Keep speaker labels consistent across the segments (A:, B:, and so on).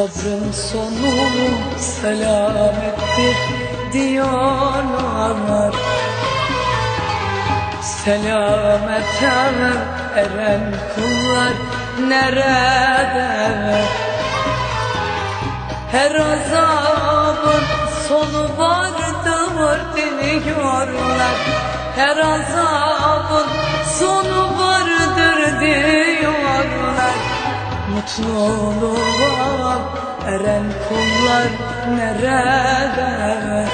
A: Sabrın sonu selamettir diyorlar Selamete eren kullar nerede? Her azabın sonu vardır diyorlar Her azabın sonu vardır diyorlar Mutluluğa eren kullar nerede?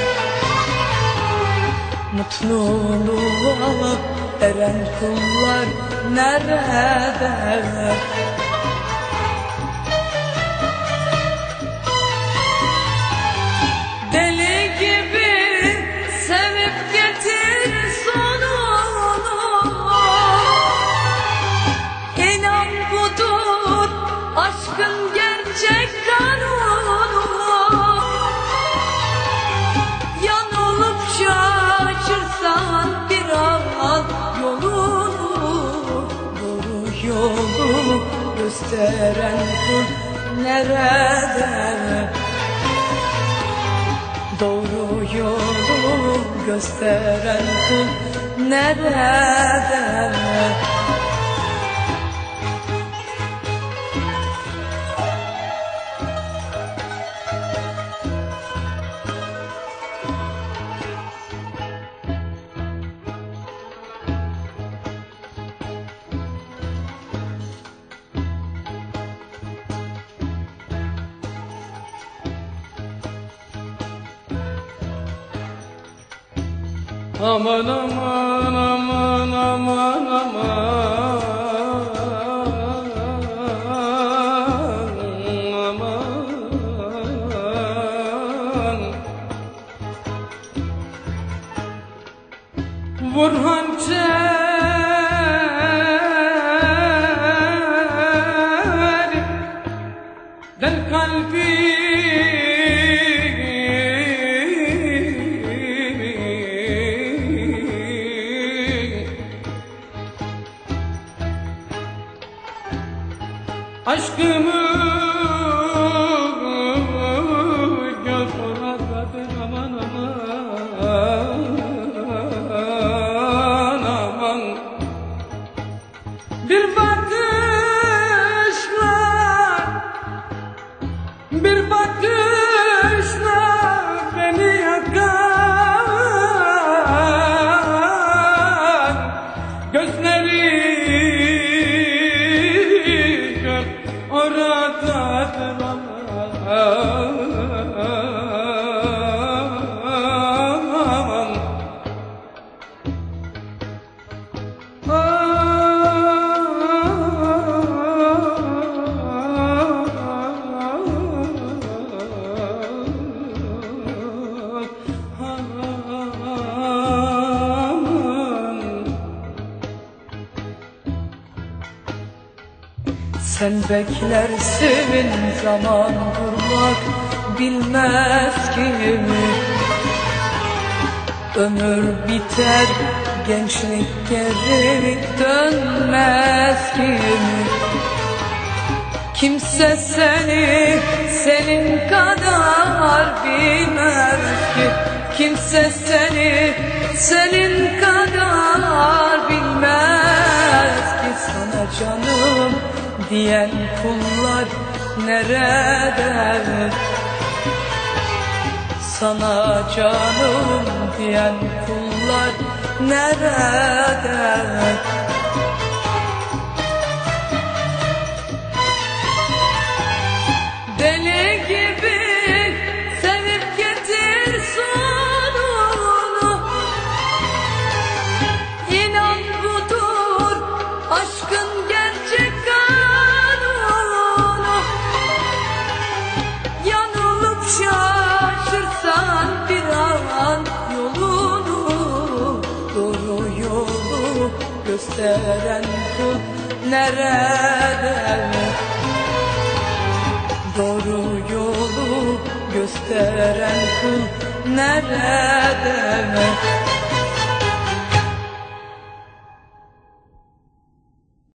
A: Mutluluğa eren kullar nerede? Gösteren kul nerede? Doğru yolu gösteren kul nerede?
B: Aman aman aman aman aman aman. Vur hançer Aşkımı Allah,
A: Sen beklersin zaman durmak bilmez kimi. Ömür biter gençlik geri dönmez kimi. Kimse seni senin kadar bilmez ki. Kimse seni senin kadar diyen kullar nerede? Sana canım diyen kullar nerede? Gösteren kul nerede? Doğru yolu gösteren kul nerede?